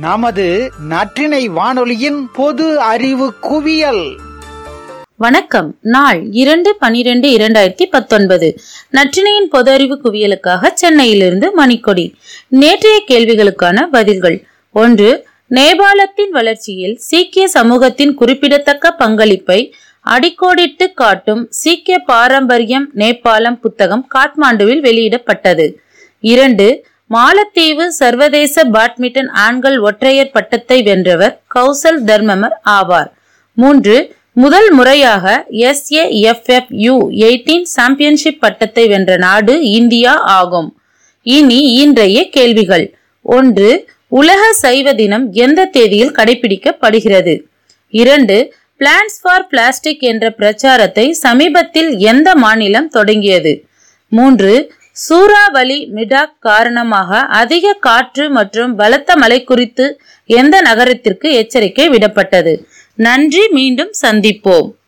நமது நற்றினை வானொலியின் பொது அறிவு குவியல். வணக்கம். நாள் இரண்டு பனிரெண்டு இரண்டாயிரத்தி பத்தொன்பது. நற்றினையின் பொது அறிவு குவியலுக்காக சென்னையிலிருந்து மணிக்கொடி. நேற்றைய கேள்விகளுக்கான பதில்கள். ஒன்று நேபாளத்தின் வளர்ச்சியில் சீக்கிய சமூகத்தின் குறிப்பிடத்தக்க பங்களிப்பை அடிக்கோடிட்டு காட்டும் சீக்கிய பாரம்பரியம் நேபாளம் புத்தகம் காட்மாண்டுவில் வெளியிடப்பட்டது. இரண்டு மாலத்தீவு சர்வதேச பேட்மிண்டன் ஆண்கள் ஒற்றையர் பட்டத்தை வென்றவர் கௌசல் தர்மமர் ஆவார். மூன்று முதல் முறையாக S A U eighteen championship பட்டத்தை வென்ற நாடு இந்தியா ஆகும். இனி இன்றைய கேள்விகள். ஒன்று உலக சைவ தினம் எந்த தேதியில் கடைபிடிக்கப்படுகிறது? இரண்டு பிளான்ஸ் ஃபார் பிளாஸ்டிக் என்ற பிரச்சாரத்தை சமீபத்தில் எந்த மாநிலம் தொடங்கியது? மூன்று சூறாவளி மிடாக் காரணமாக அதிக காற்று மற்றும் பலத்த மழை குறித்து எந்த நகரத்திற்கு எச்சரிக்கை விடப்பட்டது? நன்றி மீண்டும் சந்திப்போம்.